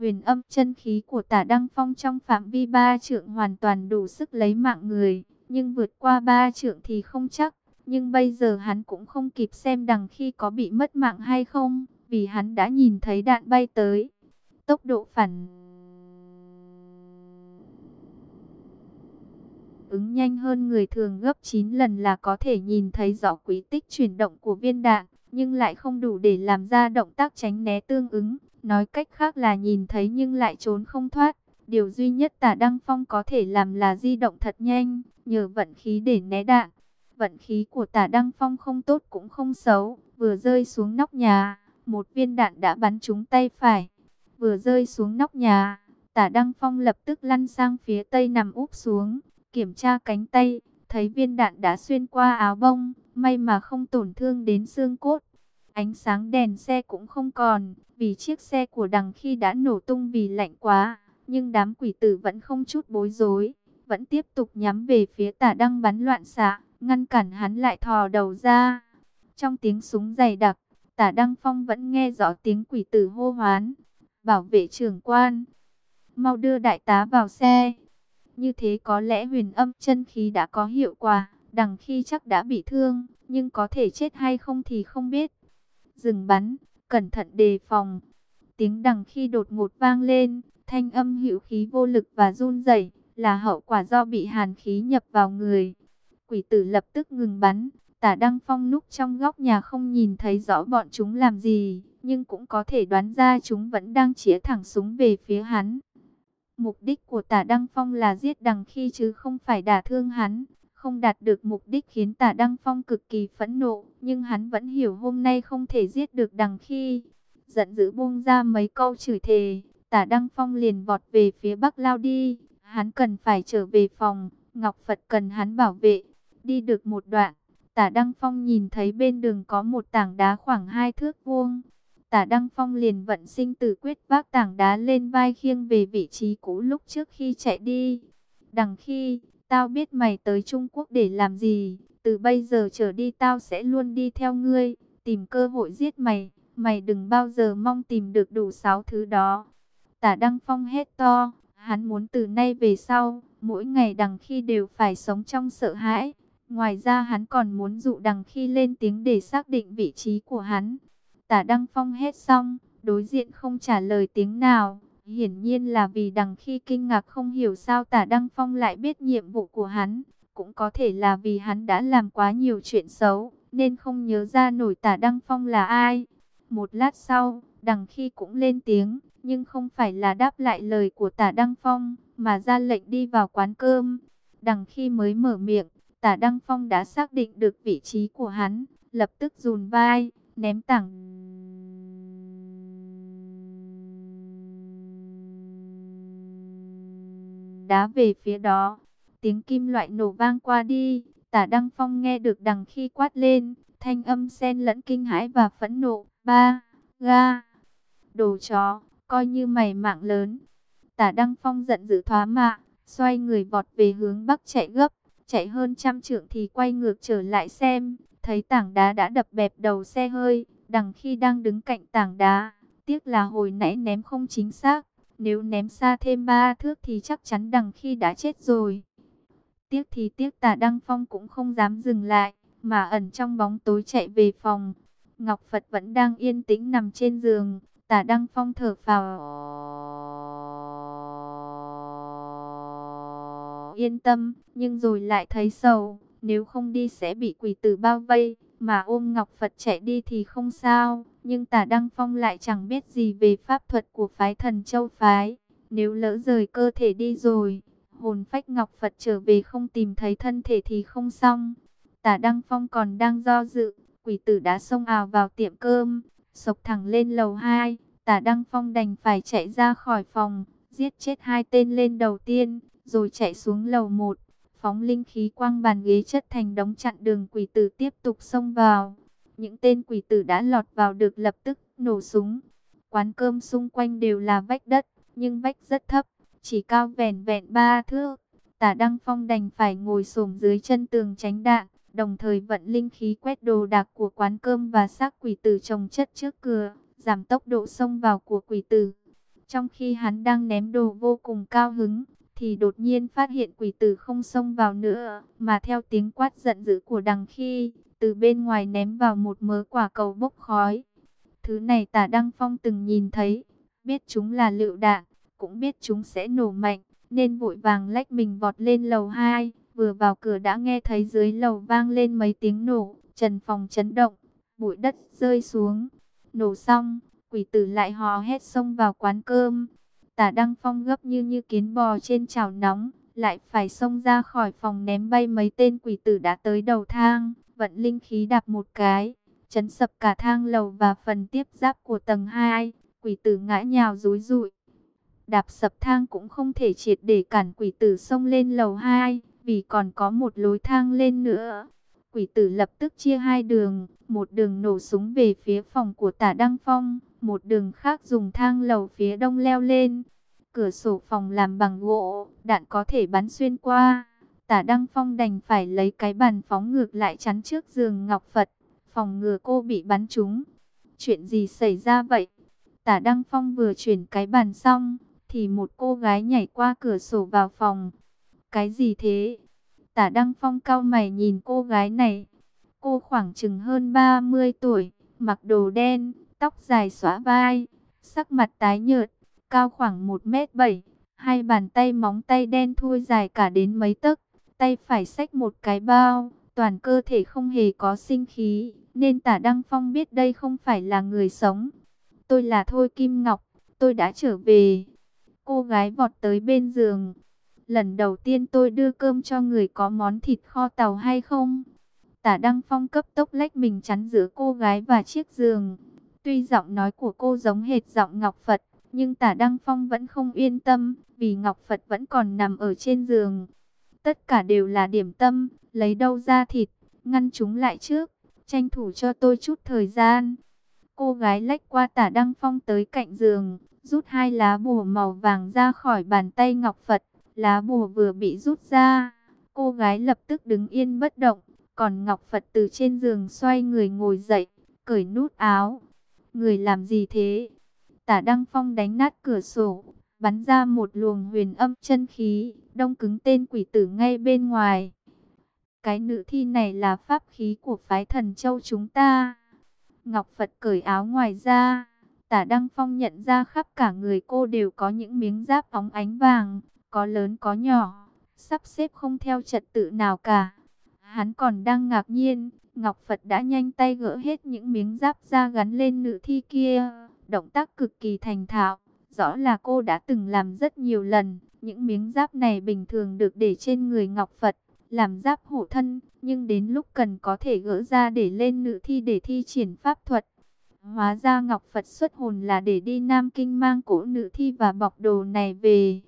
Huyền âm chân khí của tả Đăng Phong trong phạm vi ba trượng hoàn toàn đủ sức lấy mạng người, nhưng vượt qua ba trượng thì không chắc. Nhưng bây giờ hắn cũng không kịp xem đằng khi có bị mất mạng hay không, vì hắn đã nhìn thấy đạn bay tới. Tốc độ phản ứng nhanh hơn người thường gấp 9 lần là có thể nhìn thấy rõ quý tích chuyển động của viên đạn, nhưng lại không đủ để làm ra động tác tránh né tương ứng. Nói cách khác là nhìn thấy nhưng lại trốn không thoát. Điều duy nhất tả Đăng Phong có thể làm là di động thật nhanh, nhờ vận khí để né đạn. Vận khí của tả Đăng Phong không tốt cũng không xấu, vừa rơi xuống nóc nhà, một viên đạn đã bắn trúng tay phải. Vừa rơi xuống nóc nhà, tả Đăng Phong lập tức lăn sang phía tây nằm úp xuống, kiểm tra cánh tay, thấy viên đạn đã xuyên qua áo bông, may mà không tổn thương đến xương cốt. Ánh sáng đèn xe cũng không còn, vì chiếc xe của đằng khi đã nổ tung vì lạnh quá. Nhưng đám quỷ tử vẫn không chút bối rối, vẫn tiếp tục nhắm về phía tả đăng bắn loạn xạ, ngăn cản hắn lại thò đầu ra. Trong tiếng súng dày đặc, tả đăng phong vẫn nghe rõ tiếng quỷ tử hô hoán. Bảo vệ trưởng quan, mau đưa đại tá vào xe. Như thế có lẽ huyền âm chân khí đã có hiệu quả, đằng khi chắc đã bị thương, nhưng có thể chết hay không thì không biết. Dừng bắn, cẩn thận đề phòng. Tiếng đằng khi đột ngột vang lên, thanh âm hữu khí vô lực và run rẩy là hậu quả do bị hàn khí nhập vào người. Quỷ tử lập tức ngừng bắn, tả Đăng Phong núp trong góc nhà không nhìn thấy rõ bọn chúng làm gì, nhưng cũng có thể đoán ra chúng vẫn đang chĩa thẳng súng về phía hắn. Mục đích của tả Đăng Phong là giết đằng khi chứ không phải đả thương hắn. Không đạt được mục đích khiến tả Đăng Phong cực kỳ phẫn nộ, nhưng hắn vẫn hiểu hôm nay không thể giết được đằng khi. Giận dữ buông ra mấy câu chửi thề, tả Đăng Phong liền vọt về phía bắc lao đi. Hắn cần phải trở về phòng, Ngọc Phật cần hắn bảo vệ. Đi được một đoạn, tả Đăng Phong nhìn thấy bên đường có một tảng đá khoảng hai thước vuông. Tả Đăng Phong liền vận sinh tử quyết vác tảng đá lên vai khiêng về vị trí cũ lúc trước khi chạy đi. Đằng khi, tao biết mày tới Trung Quốc để làm gì, từ bây giờ trở đi tao sẽ luôn đi theo ngươi, tìm cơ hội giết mày, mày đừng bao giờ mong tìm được đủ sáu thứ đó. Tả Đăng Phong hét to, hắn muốn từ nay về sau, mỗi ngày đằng khi đều phải sống trong sợ hãi. Ngoài ra hắn còn muốn dụ đằng khi lên tiếng để xác định vị trí của hắn. Tả Đăng Phong hét xong, đối diện không trả lời tiếng nào. Hiển nhiên là vì đằng khi kinh ngạc không hiểu sao tả Đăng Phong lại biết nhiệm vụ của hắn. Cũng có thể là vì hắn đã làm quá nhiều chuyện xấu, nên không nhớ ra nổi tả Đăng Phong là ai. Một lát sau, đằng khi cũng lên tiếng, nhưng không phải là đáp lại lời của tả Đăng Phong, mà ra lệnh đi vào quán cơm. Đằng khi mới mở miệng, tả Đăng Phong đã xác định được vị trí của hắn, lập tức dùn vai, ném tảng đá về phía đó. Tiếng kim loại nổ vang qua đi, tả Đăng Phong nghe được đằng khi quát lên, thanh âm xen lẫn kinh hãi và phẫn nộ. Ba, ga, đồ chó, coi như mày mạng lớn. Tả Đăng Phong giận dữ thoá mạ, xoay người vọt về hướng bắc chạy gấp, chạy hơn trăm trượng thì quay ngược trở lại xem, thấy tảng đá đã đập bẹp đầu xe hơi, đằng khi đang đứng cạnh tảng đá, tiếc là hồi nãy ném không chính xác, nếu ném xa thêm ba thước thì chắc chắn đằng khi đã chết rồi. Tiếc thì tiếc tả Đăng Phong cũng không dám dừng lại, mà ẩn trong bóng tối chạy về phòng. Ngọc Phật vẫn đang yên tĩnh nằm trên giường, tả Đăng Phong thở phào. Yên tâm, nhưng rồi lại thấy sầu, nếu không đi sẽ bị quỷ tử bao vây, mà ôm Ngọc Phật chạy đi thì không sao. Nhưng tả Đăng Phong lại chẳng biết gì về pháp thuật của phái thần châu phái. Nếu lỡ rời cơ thể đi rồi, hồn phách Ngọc Phật trở về không tìm thấy thân thể thì không xong. Tả Đăng Phong còn đang do dự, quỷ tử đã xông ào vào tiệm cơm, sộc thẳng lên lầu 2. Tả Đăng Phong đành phải chạy ra khỏi phòng, giết chết hai tên lên đầu tiên, rồi chạy xuống lầu 1 phóng linh khí quang bàn ghế chất thành đống chặn đường quỷ tử tiếp tục xông vào. Những tên quỷ tử đã lọt vào được lập tức nổ súng. Quán cơm xung quanh đều là vách đất, nhưng vách rất thấp, chỉ cao vẻn vẹn ba thước. Tả Đăng Phong đành phải ngồi xổm dưới chân tường tránh đạn, đồng thời vận linh khí quét đồ đạc của quán cơm và xác quỷ tử trồng chất trước cửa, giảm tốc độ xông vào của quỷ tử. Trong khi hắn đang ném đồ vô cùng cao hứng, thì đột nhiên phát hiện quỷ tử không xông vào nữa, mà theo tiếng quát giận dữ của đằng khi, từ bên ngoài ném vào một mớ quả cầu bốc khói. Thứ này tả Đăng Phong từng nhìn thấy, biết chúng là lựu đạn, cũng biết chúng sẽ nổ mạnh, nên vội vàng lách mình vọt lên lầu 2, vừa vào cửa đã nghe thấy dưới lầu vang lên mấy tiếng nổ, trần phòng chấn động, bụi đất rơi xuống, nổ xong, quỷ tử lại hò hét xông vào quán cơm. Tả Đăng Phong gấp như như kiến bò trên chảo nóng, lại phải xông ra khỏi phòng ném bay mấy tên quỷ tử đã tới đầu thang, vận linh khí đạp một cái, chấn sập cả thang lầu và phần tiếp giáp của tầng 2, quỷ tử ngã nhào rúi rụi. Đạp sập thang cũng không thể triệt để cản quỷ tử xông lên lầu 2, vì còn có một lối thang lên nữa. Quỷ tử lập tức chia hai đường, một đường nổ súng về phía phòng của tả Đăng Phong, một đường khác dùng thang lầu phía đông leo lên. Cửa sổ phòng làm bằng gỗ, đạn có thể bắn xuyên qua. Tả Đăng Phong đành phải lấy cái bàn phóng ngược lại chắn trước giường Ngọc Phật, phòng ngừa cô bị bắn trúng. Chuyện gì xảy ra vậy? Tả Đăng Phong vừa chuyển cái bàn xong, thì một cô gái nhảy qua cửa sổ vào phòng. Cái gì thế? Tả Đăng Phong cao mày nhìn cô gái này. Cô khoảng chừng hơn 30 tuổi, mặc đồ đen, tóc dài xóa vai, sắc mặt tái nhợt, cao khoảng 1m7, hai bàn tay móng tay đen thui dài cả đến mấy tấc, tay phải xách một cái bao, toàn cơ thể không hề có sinh khí, nên tả Đăng Phong biết đây không phải là người sống. Tôi là Thôi Kim Ngọc, tôi đã trở về. Cô gái vọt tới bên giường. Lần đầu tiên tôi đưa cơm cho người có món thịt kho tàu hay không? Tả Đăng Phong cấp tốc lách mình chắn giữa cô gái và chiếc giường. Tuy giọng nói của cô giống hệt giọng Ngọc Phật, nhưng tả Đăng Phong vẫn không yên tâm, vì Ngọc Phật vẫn còn nằm ở trên giường. Tất cả đều là điểm tâm, lấy đâu ra thịt, ngăn chúng lại trước, tranh thủ cho tôi chút thời gian. Cô gái lách qua tả Đăng Phong tới cạnh giường, rút hai lá bùa màu vàng ra khỏi bàn tay Ngọc Phật. Lá bùa vừa bị rút ra, cô gái lập tức đứng yên bất động, còn Ngọc Phật từ trên giường xoay người ngồi dậy, cởi nút áo. Người làm gì thế? Tả Đăng Phong đánh nát cửa sổ, bắn ra một luồng huyền âm chân khí, đông cứng tên quỷ tử ngay bên ngoài. Cái nữ thi này là pháp khí của phái thần châu chúng ta. Ngọc Phật cởi áo ngoài ra, tả Đăng Phong nhận ra khắp cả người cô đều có những miếng giáp óng ánh vàng, có lớn có nhỏ, sắp xếp không theo trật tự nào cả. Hắn còn đang ngạc nhiên, Ngọc Phật đã nhanh tay gỡ hết những miếng giáp da gắn lên nữ thi kia, động tác cực kỳ thành thạo, rõ là cô đã từng làm rất nhiều lần. Những miếng giáp này bình thường được để trên người Ngọc Phật, làm giáp hộ thân, nhưng đến lúc cần có thể gỡ ra để lên nữ thi để thi triển pháp thuật. Hóa ra Ngọc Phật xuất hồn là để đi Nam Kinh mang cổ nữ thi và bọc đồ này về.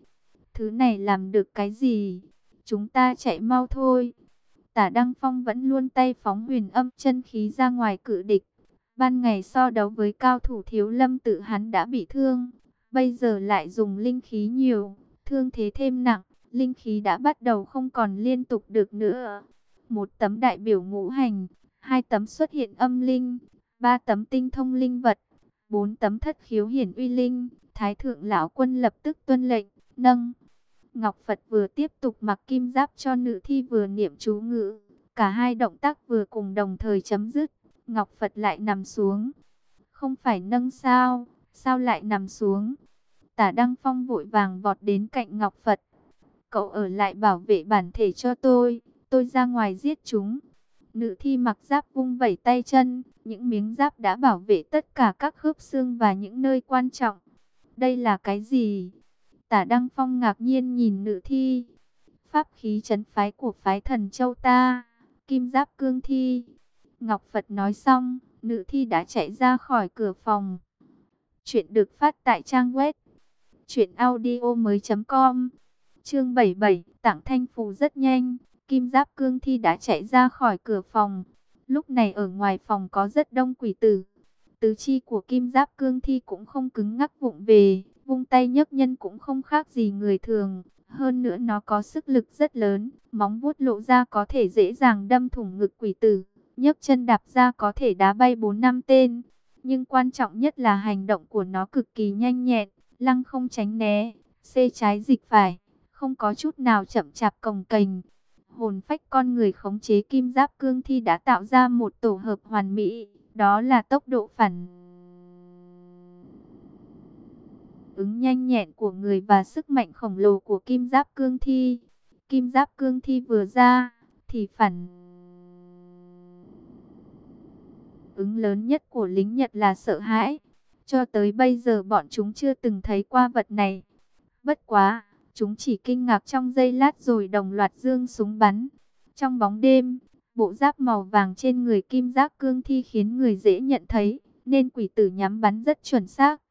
Thứ này làm được cái gì? Chúng ta chạy mau thôi. Tả Đăng Phong vẫn luôn tay phóng huyền âm chân khí ra ngoài cự địch. Ban ngày so đấu với cao thủ thiếu lâm tự hắn đã bị thương. Bây giờ lại dùng linh khí nhiều, thương thế thêm nặng. Linh khí đã bắt đầu không còn liên tục được nữa. Một tấm đại biểu ngũ hành, hai tấm xuất hiện âm linh, ba tấm tinh thông linh vật, bốn tấm thất khiếu hiển uy linh. Thái thượng lão quân lập tức tuân lệnh, nâng. Ngọc Phật vừa tiếp tục mặc kim giáp cho nữ thi vừa niệm chú ngữ. Cả hai động tác vừa cùng đồng thời chấm dứt. Ngọc Phật lại nằm xuống. Không phải nâng sao, sao lại nằm xuống? Tả Đăng Phong vội vàng vọt đến cạnh Ngọc Phật. Cậu ở lại bảo vệ bản thể cho tôi, tôi ra ngoài giết chúng. Nữ thi mặc giáp vung vẩy tay chân, những miếng giáp đã bảo vệ tất cả các khớp xương và những nơi quan trọng. Đây là cái gì? Tả Đăng Phong ngạc nhiên nhìn nữ thi. Pháp khí chấn phái của phái thần châu ta. Kim giáp cương thi. Ngọc Phật nói xong, nữ thi đã chạy ra khỏi cửa phòng. Chuyện được phát tại trang web. Chuyện audio mới com. Chương 77, tặng thanh phù rất nhanh. Kim giáp cương thi đã chạy ra khỏi cửa phòng. Lúc này ở ngoài phòng có rất đông quỷ tử. Tứ chi của kim giáp cương thi cũng không cứng ngắc vụng về vung tay nhấc nhân cũng không khác gì người thường. Hơn nữa nó có sức lực rất lớn, móng vuốt lộ ra có thể dễ dàng đâm thủng ngực quỷ tử, nhấc chân đạp ra có thể đá bay 4 năm tên. Nhưng quan trọng nhất là hành động của nó cực kỳ nhanh nhẹn, lăng không tránh né, xê trái dịch phải, không có chút nào chậm chạp cồng kềnh. Hồn phách con người khống chế kim giáp cương thi đã tạo ra một tổ hợp hoàn mỹ, đó là tốc độ phản ứng nhanh nhẹn của người và sức mạnh khổng lồ của kim giáp cương thi. Kim giáp cương thi vừa ra, thì phản ứng lớn nhất của lính Nhật là sợ hãi. Cho tới bây giờ bọn chúng chưa từng thấy qua vật này. Bất quá, chúng chỉ kinh ngạc trong giây lát rồi đồng loạt dương súng bắn. Trong bóng đêm, bộ giáp màu vàng trên người kim giáp cương thi khiến người dễ nhận thấy, nên quỷ tử nhắm bắn rất chuẩn xác.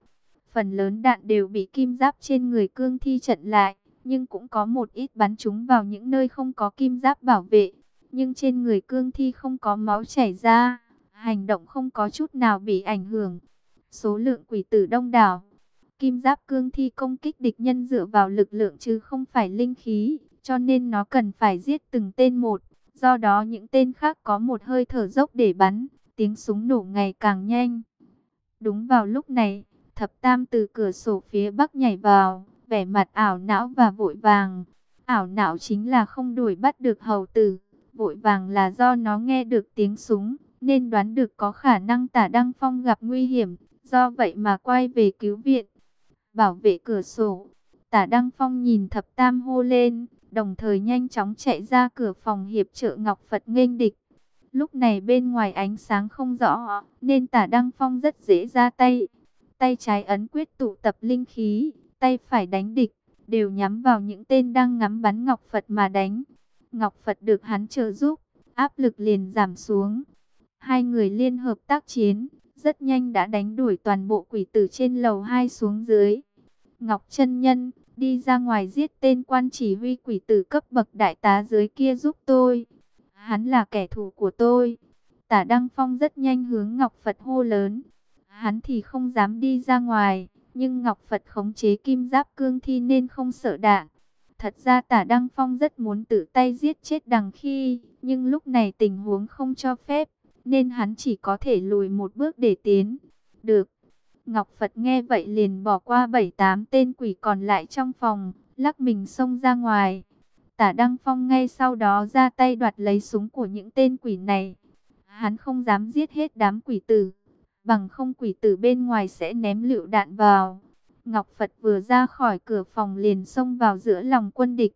Phần lớn đạn đều bị kim giáp trên người cương thi chặn lại, nhưng cũng có một ít bắn chúng vào những nơi không có kim giáp bảo vệ. Nhưng trên người cương thi không có máu chảy ra, hành động không có chút nào bị ảnh hưởng. Số lượng quỷ tử đông đảo. Kim giáp cương thi công kích địch nhân dựa vào lực lượng chứ không phải linh khí, cho nên nó cần phải giết từng tên một. Do đó những tên khác có một hơi thở dốc để bắn, tiếng súng nổ ngày càng nhanh. Đúng vào lúc này, thập tam từ cửa sổ phía bắc nhảy vào, vẻ mặt ảo não và vội vàng. Ảo não chính là không đuổi bắt được hầu tử, vội vàng là do nó nghe được tiếng súng, nên đoán được có khả năng tả Đăng Phong gặp nguy hiểm, do vậy mà quay về cứu viện. Bảo vệ cửa sổ, tả Đăng Phong nhìn thập tam hô lên, đồng thời nhanh chóng chạy ra cửa phòng hiệp trợ Ngọc Phật nghênh địch. Lúc này bên ngoài ánh sáng không rõ, nên tả Đăng Phong rất dễ ra tay. Tay trái ấn quyết tụ tập linh khí, tay phải đánh địch, đều nhắm vào những tên đang ngắm bắn Ngọc Phật mà đánh. Ngọc Phật được hắn trợ giúp, áp lực liền giảm xuống. Hai người liên hợp tác chiến, rất nhanh đã đánh đuổi toàn bộ quỷ tử trên lầu 2 xuống dưới. Ngọc chân Nhân, đi ra ngoài giết tên quan chỉ huy quỷ tử cấp bậc đại tá dưới kia giúp tôi. Hắn là kẻ thù của tôi. Tả Đăng Phong rất nhanh hướng Ngọc Phật hô lớn. Hắn thì không dám đi ra ngoài, nhưng Ngọc Phật khống chế kim giáp cương thi nên không sợ đạn. Thật ra tả Đăng Phong rất muốn tự tay giết chết đằng khi, nhưng lúc này tình huống không cho phép, nên hắn chỉ có thể lùi một bước để tiến. Được. Ngọc Phật nghe vậy liền bỏ qua bảy tám tên quỷ còn lại trong phòng, lắc mình xông ra ngoài. Tả Đăng Phong ngay sau đó ra tay đoạt lấy súng của những tên quỷ này. Hắn không dám giết hết đám quỷ tử, bằng không quỷ tử bên ngoài sẽ ném lựu đạn vào. Ngọc Phật vừa ra khỏi cửa phòng liền xông vào giữa lòng quân địch.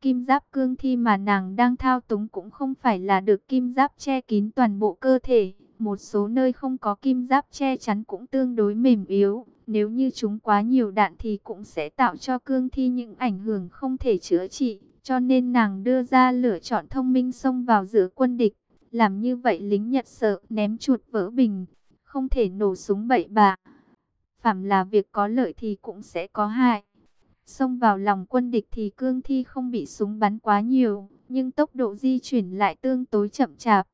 Kim giáp cương thi mà nàng đang thao túng cũng không phải là được kim giáp che kín toàn bộ cơ thể. Một số nơi không có kim giáp che chắn cũng tương đối mềm yếu. Nếu như chúng quá nhiều đạn thì cũng sẽ tạo cho cương thi những ảnh hưởng không thể chữa trị. Cho nên nàng đưa ra lựa chọn thông minh xông vào giữa quân địch. Làm như vậy lính Nhật sợ ném chuột vỡ bình. Không thể nổ súng bậy bạ. Phạm là việc có lợi thì cũng sẽ có hại. Xông vào lòng quân địch thì cương thi không bị súng bắn quá nhiều, nhưng tốc độ di chuyển lại tương tối chậm chạp.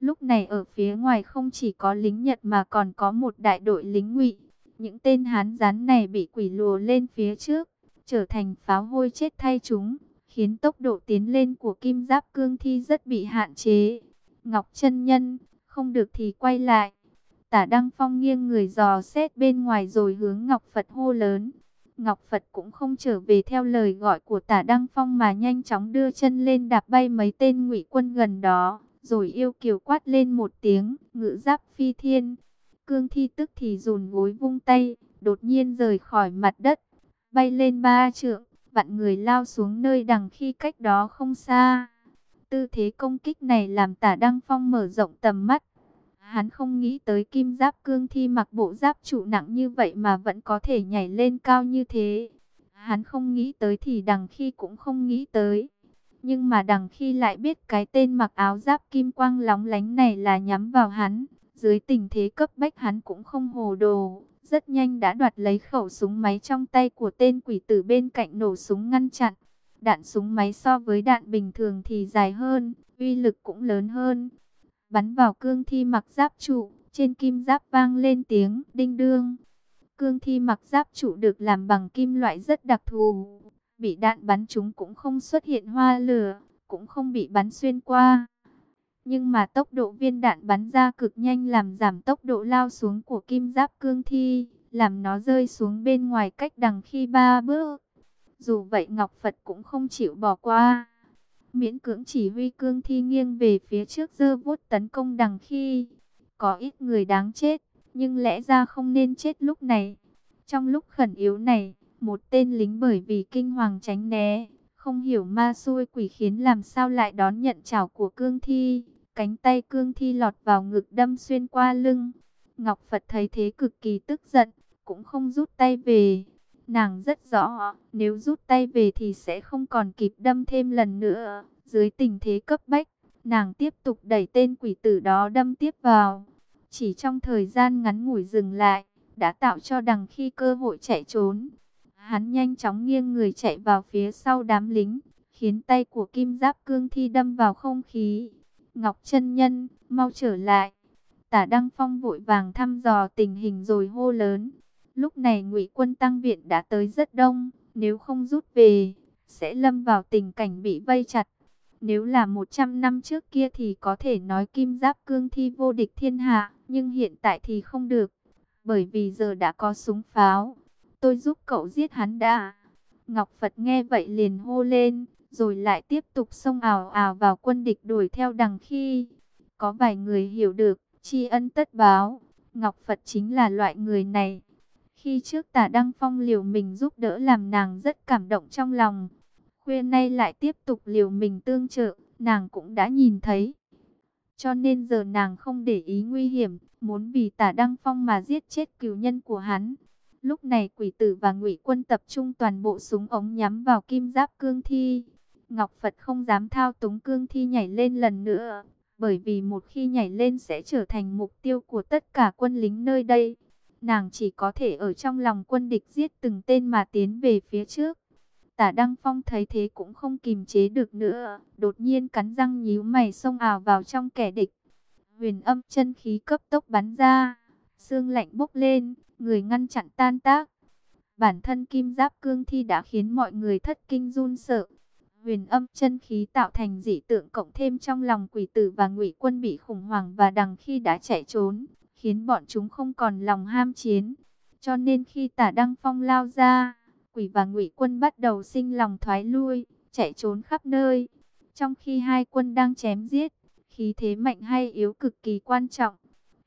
Lúc này ở phía ngoài không chỉ có lính Nhật mà còn có một đại đội lính ngụy. Những tên hán rán này bị quỷ lùa lên phía trước, trở thành pháo hôi chết thay chúng, khiến tốc độ tiến lên của kim giáp cương thi rất bị hạn chế. Ngọc chân Nhân, không được thì quay lại. Tả Đăng Phong nghiêng người dò xét bên ngoài rồi hướng Ngọc Phật hô lớn. Ngọc Phật cũng không trở về theo lời gọi của tả Đăng Phong mà nhanh chóng đưa chân lên đạp bay mấy tên ngụy quân gần đó. Rồi yêu kiều quát lên một tiếng, ngự giáp phi thiên. Cương thi tức thì dùn gối vung tay, đột nhiên rời khỏi mặt đất. Bay lên ba trượng, vạn người lao xuống nơi đằng khi cách đó không xa. Tư thế công kích này làm tả Đăng Phong mở rộng tầm mắt Hắn không nghĩ tới kim giáp cương thi mặc bộ giáp trụ nặng như vậy mà vẫn có thể nhảy lên cao như thế. Hắn không nghĩ tới thì đằng khi cũng không nghĩ tới. Nhưng mà đằng khi lại biết cái tên mặc áo giáp kim quang lóng lánh này là nhắm vào hắn. Dưới tình thế cấp bách hắn cũng không hồ đồ. Rất nhanh đã đoạt lấy khẩu súng máy trong tay của tên quỷ tử bên cạnh nổ súng ngăn chặn. Đạn súng máy so với đạn bình thường thì dài hơn, uy lực cũng lớn hơn bắn vào cương thi mặc giáp trụ, trên kim giáp vang lên tiếng đinh đương. Cương thi mặc giáp trụ được làm bằng kim loại rất đặc thù, bị đạn bắn chúng cũng không xuất hiện hoa lửa, cũng không bị bắn xuyên qua. Nhưng mà tốc độ viên đạn bắn ra cực nhanh làm giảm tốc độ lao xuống của kim giáp cương thi, làm nó rơi xuống bên ngoài cách đằng khi ba bước. Dù vậy Ngọc Phật cũng không chịu bỏ qua. Miễn cưỡng chỉ huy cương thi nghiêng về phía trước dơ vuốt tấn công đằng khi. Có ít người đáng chết, nhưng lẽ ra không nên chết lúc này. Trong lúc khẩn yếu này, một tên lính bởi vì kinh hoàng tránh né, không hiểu ma xui quỷ khiến làm sao lại đón nhận chảo của cương thi. Cánh tay cương thi lọt vào ngực đâm xuyên qua lưng. Ngọc Phật thấy thế cực kỳ tức giận, cũng không rút tay về. Nàng rất rõ, nếu rút tay về thì sẽ không còn kịp đâm thêm lần nữa. Dưới tình thế cấp bách, nàng tiếp tục đẩy tên quỷ tử đó đâm tiếp vào. Chỉ trong thời gian ngắn ngủi dừng lại, đã tạo cho đằng khi cơ hội chạy trốn. Hắn nhanh chóng nghiêng người chạy vào phía sau đám lính, khiến tay của kim giáp cương thi đâm vào không khí. Ngọc chân Nhân, mau trở lại. Tả Đăng Phong vội vàng thăm dò tình hình rồi hô lớn. Lúc này ngụy quân tăng viện đã tới rất đông, nếu không rút về, sẽ lâm vào tình cảnh bị vây chặt. Nếu là 100 năm trước kia thì có thể nói kim giáp cương thi vô địch thiên hạ, nhưng hiện tại thì không được, bởi vì giờ đã có súng pháo. Tôi giúp cậu giết hắn đã. Ngọc Phật nghe vậy liền hô lên, rồi lại tiếp tục xông ảo ảo vào quân địch đuổi theo đằng khi. Có vài người hiểu được, tri ân tất báo, Ngọc Phật chính là loại người này. Khi trước tả Đăng Phong liều mình giúp đỡ làm nàng rất cảm động trong lòng. Khuya nay lại tiếp tục liều mình tương trợ, nàng cũng đã nhìn thấy. Cho nên giờ nàng không để ý nguy hiểm, muốn vì tả Đăng Phong mà giết chết cửu nhân của hắn. Lúc này quỷ tử và ngụy quân tập trung toàn bộ súng ống nhắm vào kim giáp cương thi. Ngọc Phật không dám thao túng cương thi nhảy lên lần nữa, bởi vì một khi nhảy lên sẽ trở thành mục tiêu của tất cả quân lính nơi đây. Nàng chỉ có thể ở trong lòng quân địch giết từng tên mà tiến về phía trước. Tả Đăng Phong thấy thế cũng không kìm chế được nữa, đột nhiên cắn răng nhíu mày xông ảo vào trong kẻ địch. Huyền âm chân khí cấp tốc bắn ra, xương lạnh bốc lên, người ngăn chặn tan tác. Bản thân kim giáp cương thi đã khiến mọi người thất kinh run sợ. Huyền âm chân khí tạo thành dị tượng cộng thêm trong lòng quỷ tử và ngụy quân bị khủng hoảng và đằng khi đã chạy trốn, khiến bọn chúng không còn lòng ham chiến. Cho nên khi tả Đăng Phong lao ra, quỷ và ngụy quân bắt đầu sinh lòng thoái lui, chạy trốn khắp nơi. Trong khi hai quân đang chém giết, khí thế mạnh hay yếu cực kỳ quan trọng.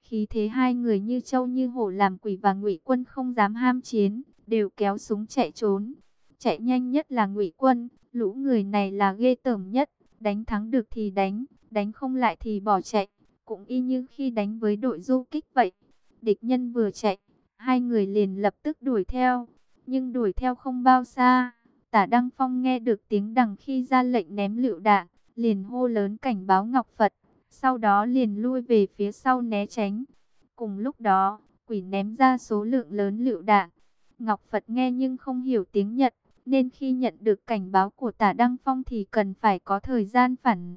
Khí thế hai người như châu như hổ làm quỷ và ngụy quân không dám ham chiến, đều kéo súng chạy trốn. Chạy nhanh nhất là ngụy quân, lũ người này là ghê tởm nhất, đánh thắng được thì đánh, đánh không lại thì bỏ chạy. Cũng y như khi đánh với đội du kích vậy. Địch nhân vừa chạy, hai người liền lập tức đuổi theo. Nhưng đuổi theo không bao xa, tả Đăng Phong nghe được tiếng đằng khi ra lệnh ném lựu đạn, liền hô lớn cảnh báo Ngọc Phật. Sau đó liền lui về phía sau né tránh. Cùng lúc đó, quỷ ném ra số lượng lớn lựu đạn. Ngọc Phật nghe nhưng không hiểu tiếng Nhật, nên khi nhận được cảnh báo của tả Đăng Phong thì cần phải có thời gian phản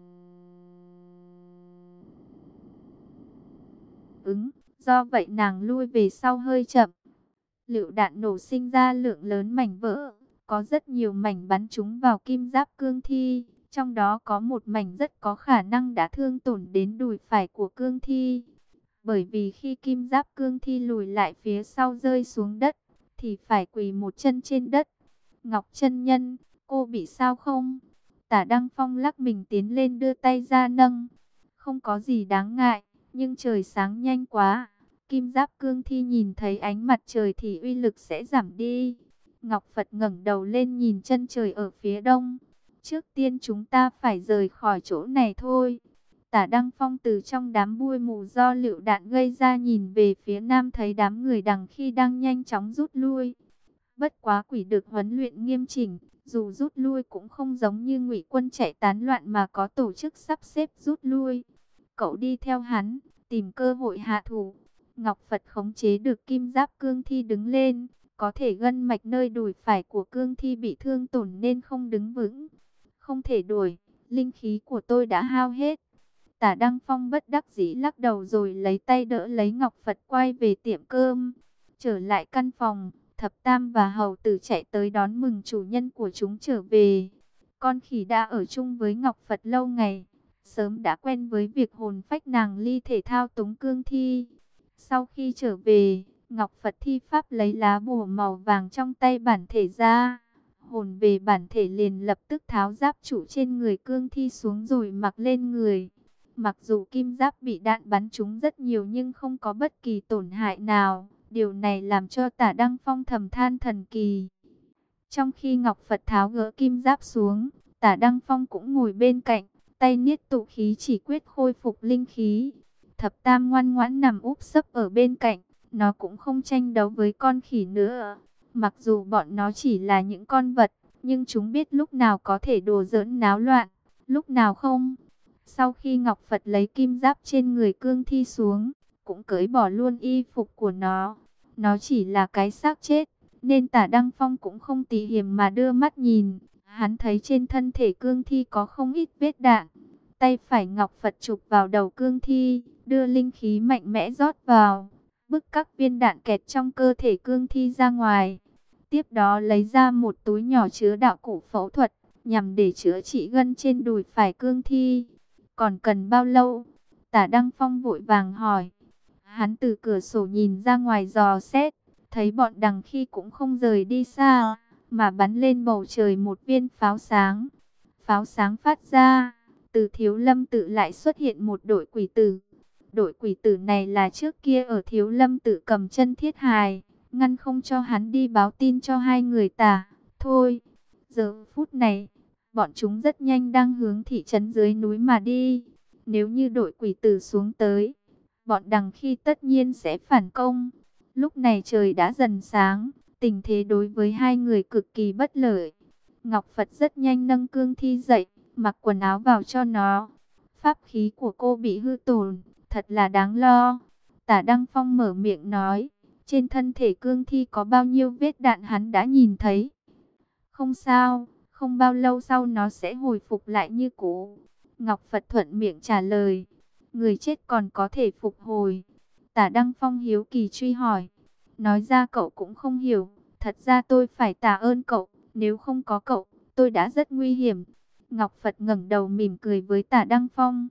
ứng. Do vậy nàng lui về sau hơi chậm. Lựu đạn nổ sinh ra lượng lớn mảnh vỡ, có rất nhiều mảnh bắn trúng vào kim giáp cương thi. Trong đó có một mảnh rất có khả năng đã thương tổn đến đùi phải của cương thi. Bởi vì khi kim giáp cương thi lùi lại phía sau rơi xuống đất, thì phải quỳ một chân trên đất. Ngọc chân Nhân, cô bị sao không? Tả Đăng Phong lắc mình tiến lên đưa tay ra nâng. Không có gì đáng ngại, nhưng trời sáng nhanh quá. Kim giáp cương thi nhìn thấy ánh mặt trời thì uy lực sẽ giảm đi. Ngọc Phật ngẩng đầu lên nhìn chân trời ở phía đông. Trước tiên chúng ta phải rời khỏi chỗ này thôi. Tả Đăng Phong từ trong đám bụi mù do lựu đạn gây ra nhìn về phía nam thấy đám người đằng khi đang nhanh chóng rút lui. Bất quá quỷ được huấn luyện nghiêm chỉnh, dù rút lui cũng không giống như ngụy quân chạy tán loạn mà có tổ chức sắp xếp rút lui. Cậu đi theo hắn, tìm cơ hội hạ thủ. Ngọc Phật khống chế được kim giáp cương thi đứng lên, có thể gân mạch nơi đùi phải của cương thi bị thương tổn nên không đứng vững. Không thể đuổi, linh khí của tôi đã hao hết. Tả Đăng Phong bất đắc dĩ lắc đầu rồi lấy tay đỡ lấy Ngọc Phật quay về tiệm cơm. Trở lại căn phòng, Thập Tam và Hầu Tử chạy tới đón mừng chủ nhân của chúng trở về. Con khỉ đã ở chung với Ngọc Phật lâu ngày, sớm đã quen với việc hồn phách nàng ly thể thao túng cương thi. Sau khi trở về, Ngọc Phật thi pháp lấy lá bùa màu vàng trong tay bản thể ra. Hồn về bản thể liền lập tức tháo giáp trụ trên người cương thi xuống rồi mặc lên người. Mặc dù kim giáp bị đạn bắn trúng rất nhiều nhưng không có bất kỳ tổn hại nào. Điều này làm cho tả Đăng Phong thầm than thần kỳ. Trong khi Ngọc Phật tháo gỡ kim giáp xuống, tả Đăng Phong cũng ngồi bên cạnh, tay niết tụ khí chỉ quyết khôi phục linh khí. Thập Tam ngoan ngoãn nằm úp sấp ở bên cạnh, nó cũng không tranh đấu với con khỉ nữa. Mặc dù bọn nó chỉ là những con vật, nhưng chúng biết lúc nào có thể đồ giỡn náo loạn, lúc nào không. Sau khi Ngọc Phật lấy kim giáp trên người cương thi xuống, cũng cởi bỏ luôn y phục của nó. Nó chỉ là cái xác chết, nên tả Đăng Phong cũng không tỉ hiểm mà đưa mắt nhìn. Hắn thấy trên thân thể cương thi có không ít vết đạn. Tay phải Ngọc Phật chụp vào đầu cương thi, đưa linh khí mạnh mẽ rót vào, bức các viên đạn kẹt trong cơ thể cương thi ra ngoài. Tiếp đó lấy ra một túi nhỏ chứa đạo cụ phẫu thuật, nhằm để chữa trị gân trên đùi phải cương thi. Còn cần bao lâu? Tả Đăng Phong vội vàng hỏi. Hắn từ cửa sổ nhìn ra ngoài dò xét, thấy bọn đằng khi cũng không rời đi xa, mà bắn lên bầu trời một viên pháo sáng. Pháo sáng phát ra, từ thiếu lâm tự lại xuất hiện một đội quỷ tử. Đội quỷ tử này là trước kia ở thiếu lâm tự cầm chân thiết hài, ngăn không cho hắn đi báo tin cho hai người tả. Thôi, giờ phút này, bọn chúng rất nhanh đang hướng thị trấn dưới núi mà đi. Nếu như đội quỷ tử xuống tới, bọn đằng khi tất nhiên sẽ phản công. Lúc này trời đã dần sáng, tình thế đối với hai người cực kỳ bất lợi. Ngọc Phật rất nhanh nâng cương thi dậy, mặc quần áo vào cho nó. Pháp khí của cô bị hư tổn, thật là đáng lo. Tả Đăng Phong mở miệng nói, trên thân thể cương thi có bao nhiêu vết đạn hắn đã nhìn thấy. Không sao, không bao lâu sau nó sẽ hồi phục lại như cũ. Ngọc Phật thuận miệng trả lời, người chết còn có thể phục hồi. Tả Đăng Phong hiếu kỳ truy hỏi, nói ra cậu cũng không hiểu, thật ra tôi phải tạ ơn cậu, nếu không có cậu, tôi đã rất nguy hiểm. Ngọc Phật ngẩng đầu mỉm cười với tả Đăng Phong,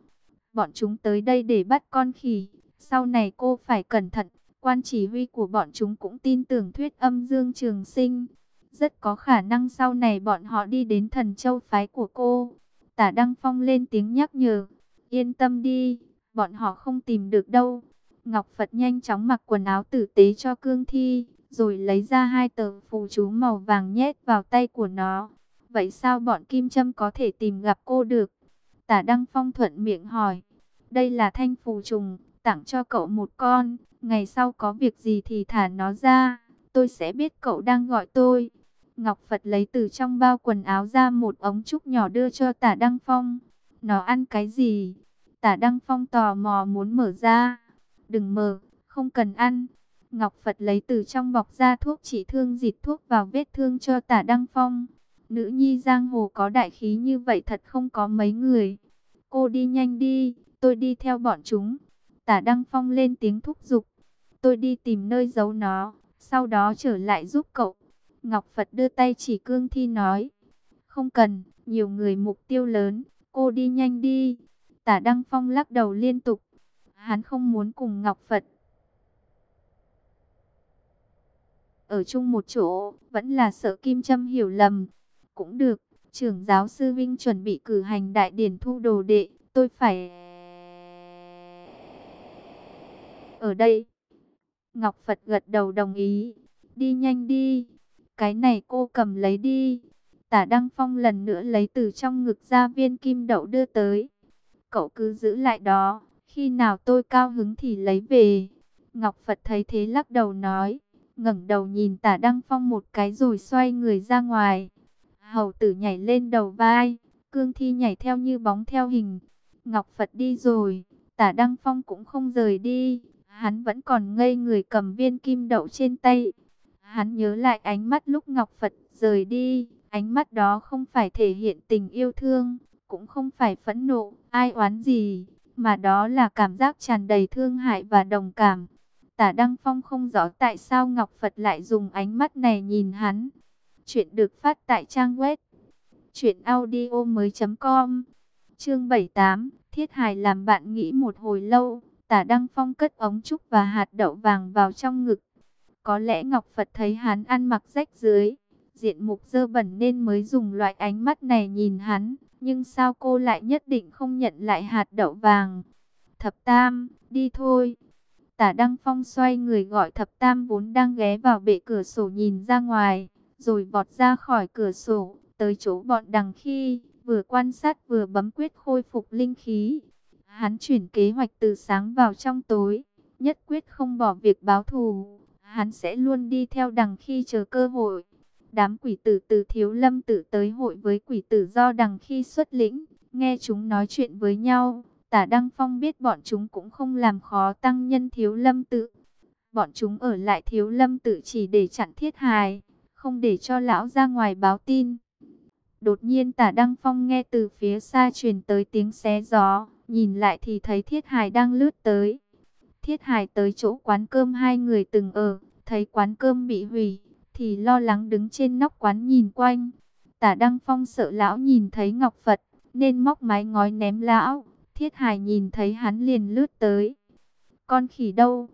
bọn chúng tới đây để bắt con khỉ, sau này cô phải cẩn thận, quan chỉ huy của bọn chúng cũng tin tưởng thuyết âm dương trường sinh. Rất có khả năng sau này bọn họ đi đến thần châu phái của cô. Tả Đăng Phong lên tiếng nhắc nhở, yên tâm đi, bọn họ không tìm được đâu. Ngọc Phật nhanh chóng mặc quần áo tử tế cho cương thi, rồi lấy ra hai tờ phù chú màu vàng nhét vào tay của nó. Vậy sao bọn Kim Trâm có thể tìm gặp cô được? Tả Đăng Phong thuận miệng hỏi. Đây là thanh phù trùng, tặng cho cậu một con. Ngày sau có việc gì thì thả nó ra. Tôi sẽ biết cậu đang gọi tôi. Ngọc Phật lấy từ trong bao quần áo ra một ống trúc nhỏ đưa cho tả Đăng Phong. Nó ăn cái gì? Tả Đăng Phong tò mò muốn mở ra. Đừng mở, không cần ăn. Ngọc Phật lấy từ trong bọc ra thuốc trị thương dịt thuốc vào vết thương cho tả Đăng Phong. Nữ nhi giang hồ có đại khí như vậy thật không có mấy người. Cô đi nhanh đi, tôi đi theo bọn chúng. Tả Đăng Phong lên tiếng thúc giục. Tôi đi tìm nơi giấu nó, sau đó trở lại giúp cậu. Ngọc Phật đưa tay chỉ cương thi nói. Không cần, nhiều người mục tiêu lớn, cô đi nhanh đi. Tả Đăng Phong lắc đầu liên tục. Hắn không muốn cùng Ngọc Phật. Ở chung một chỗ, vẫn là sợ Kim Trâm hiểu lầm. Cũng được, trưởng giáo sư Vinh chuẩn bị cử hành đại điển thu đồ đệ, tôi phải... Ở đây, Ngọc Phật gật đầu đồng ý, đi nhanh đi, cái này cô cầm lấy đi. Tả Đăng Phong lần nữa lấy từ trong ngực ra viên kim đậu đưa tới. Cậu cứ giữ lại đó, khi nào tôi cao hứng thì lấy về. Ngọc Phật thấy thế lắc đầu nói, ngẩng đầu nhìn tả Đăng Phong một cái rồi xoay người ra ngoài. Hầu tử nhảy lên đầu vai, cương thi nhảy theo như bóng theo hình. Ngọc Phật đi rồi, tả Đăng Phong cũng không rời đi. Hắn vẫn còn ngây người cầm viên kim đậu trên tay. Hắn nhớ lại ánh mắt lúc Ngọc Phật rời đi. Ánh mắt đó không phải thể hiện tình yêu thương, cũng không phải phẫn nộ, ai oán gì, mà đó là cảm giác tràn đầy thương hại và đồng cảm. Tả Đăng Phong không rõ tại sao Ngọc Phật lại dùng ánh mắt này nhìn hắn. Chuyện được phát tại trang web truyệnaudiomoi.com. Chương 78, Thiết Hải làm bạn nghĩ một hồi lâu, Tả Đăng Phong cất ống trúc và hạt đậu vàng vào trong ngực. Có lẽ Ngọc Phật thấy hắn ăn mặc rách dưới, diện mục dơ bẩn nên mới dùng loại ánh mắt này nhìn hắn. Nhưng sao cô lại nhất định không nhận lại hạt đậu vàng? Thập Tam, đi thôi. Tả Đăng Phong xoay người gọi Thập Tam vốn đang ghé vào bệ cửa sổ nhìn ra ngoài, rồi vọt ra khỏi cửa sổ, tới chỗ bọn đằng khi, vừa quan sát vừa bấm quyết khôi phục linh khí. Hắn chuyển kế hoạch từ sáng vào trong tối, nhất quyết không bỏ việc báo thù, hắn sẽ luôn đi theo đằng khi chờ cơ hội. Đám quỷ tử từ thiếu lâm tự tới hội với quỷ tử do đằng khi xuất lĩnh, nghe chúng nói chuyện với nhau. Tả Đăng Phong biết bọn chúng cũng không làm khó tăng nhân thiếu lâm tự. Bọn chúng ở lại thiếu lâm tự chỉ để chặn thiết hài, không để cho lão ra ngoài báo tin. Đột nhiên tả Đăng Phong nghe từ phía xa truyền tới tiếng xé gió, nhìn lại thì thấy thiết hài đang lướt tới. Thiết hài tới chỗ quán cơm hai người từng ở, thấy quán cơm bị hủy, thì lo lắng đứng trên nóc quán nhìn quanh. Tả Đăng Phong sợ lão nhìn thấy Ngọc Phật, nên móc mái ngói ném lão. Thiết Hải nhìn thấy hắn liền lướt tới. Con khỉ đâu?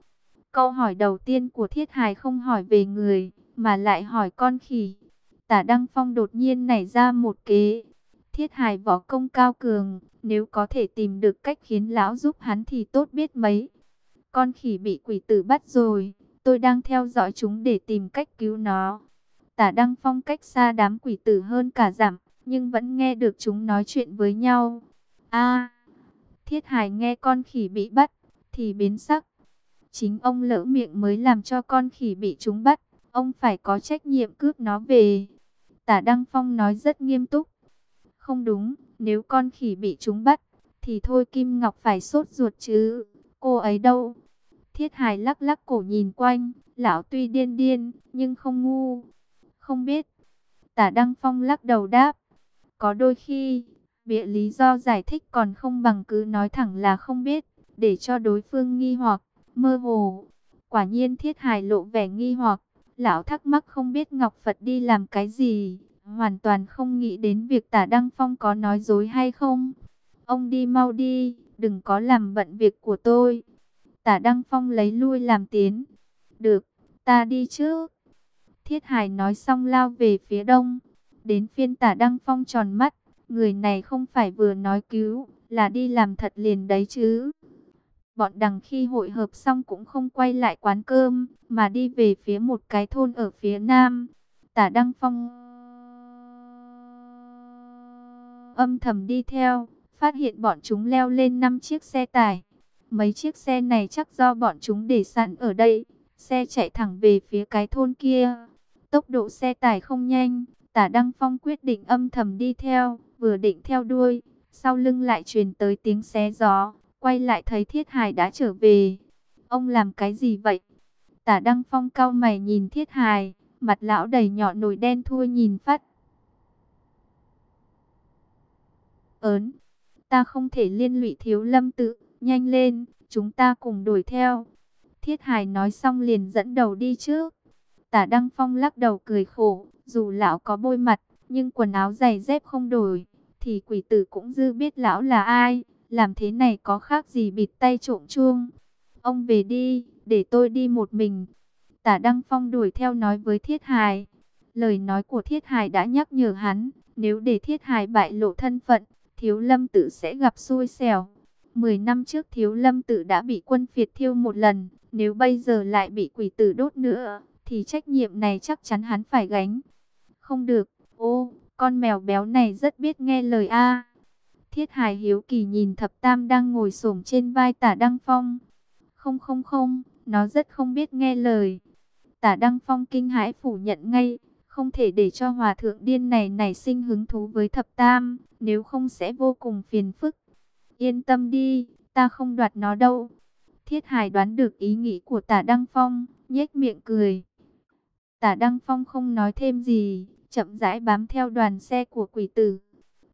Câu hỏi đầu tiên của Thiết Hải không hỏi về người, mà lại hỏi con khỉ. Tả Đăng Phong đột nhiên nảy ra một kế. Thiết Hải võ công cao cường, nếu có thể tìm được cách khiến lão giúp hắn thì tốt biết mấy. Con khỉ bị quỷ tử bắt rồi, tôi đang theo dõi chúng để tìm cách cứu nó. Tả Đăng Phong cách xa đám quỷ tử hơn cả giảm, nhưng vẫn nghe được chúng nói chuyện với nhau. A, Thiết Hải nghe con khỉ bị bắt, thì biến sắc. Chính ông lỡ miệng mới làm cho con khỉ bị chúng bắt, ông phải có trách nhiệm cướp nó về. Tả Đăng Phong nói rất nghiêm túc. Không đúng, nếu con khỉ bị chúng bắt, thì thôi Kim Ngọc phải sốt ruột chứ, cô ấy đâu? Thiết hài lắc lắc cổ nhìn quanh, lão tuy điên điên, nhưng không ngu. Không biết. Tả Đăng Phong lắc đầu đáp. Có đôi khi, bịa lý do giải thích còn không bằng cứ nói thẳng là không biết, để cho đối phương nghi hoặc, mơ hồ. Quả nhiên Thiết hài lộ vẻ nghi hoặc, lão thắc mắc không biết Ngọc Phật đi làm cái gì, hoàn toàn không nghĩ đến việc Tả Đăng Phong có nói dối hay không. Ông đi mau đi, đừng có làm bận việc của tôi. Tả Đăng Phong lấy lui làm tiến. Được, ta đi trước. Thiết Hải nói xong lao về phía đông. Đến phiên tả Đăng Phong tròn mắt. Người này không phải vừa nói cứu, là đi làm thật liền đấy chứ. Bọn đằng khi hội hợp xong cũng không quay lại quán cơm, mà đi về phía một cái thôn ở phía nam. Tả Đăng Phong âm thầm đi theo, phát hiện bọn chúng leo lên 5 chiếc xe tải. Mấy chiếc xe này chắc do bọn chúng để sẵn ở đây. Xe chạy thẳng về phía cái thôn kia. Tốc độ xe tải không nhanh. Tả Đăng Phong quyết định âm thầm đi theo. Vừa định theo đuôi. Sau lưng lại truyền tới tiếng xé gió. Quay lại thấy Thiết Hải đã trở về. Ông làm cái gì vậy? Tả Đăng Phong cao mày nhìn Thiết Hải. Mặt lão đầy nhọ nổi đen thui nhìn phát. Ớn. Ta không thể liên lụy thiếu lâm tự nhanh lên, chúng ta cùng đuổi theo. Thiết Hải nói xong liền dẫn đầu đi trước. Tả Đăng Phong lắc đầu cười khổ, dù lão có bôi mặt, nhưng quần áo giày dép không đổi, thì quỷ tử cũng dư biết lão là ai, làm thế này có khác gì bịt tay trộm chuông. Ông về đi, để tôi đi một mình. Tả Đăng Phong đuổi theo nói với Thiết Hải. Lời nói của Thiết Hải đã nhắc nhở hắn, nếu để Thiết Hải bại lộ thân phận, Thiếu Lâm tự sẽ gặp xui xẻo. 10 năm trước thiếu lâm tự đã bị quân phiệt thiêu một lần, nếu bây giờ lại bị quỷ tử đốt nữa, thì trách nhiệm này chắc chắn hắn phải gánh. Không được, ô, con mèo béo này rất biết nghe lời a. Thiết Hải hiếu kỳ nhìn thập tam đang ngồi xổm trên vai tả Đăng Phong. Không không không, nó rất không biết nghe lời. Tả Đăng Phong kinh hãi phủ nhận ngay, không thể để cho hòa thượng điên này nảy sinh hứng thú với thập tam, nếu không sẽ vô cùng phiền phức. Yên tâm đi, ta không đoạt nó đâu. Thiết Hải đoán được ý nghĩ của tả Đăng Phong, nhếch miệng cười. Tả Đăng Phong không nói thêm gì, chậm rãi bám theo đoàn xe của quỷ tử.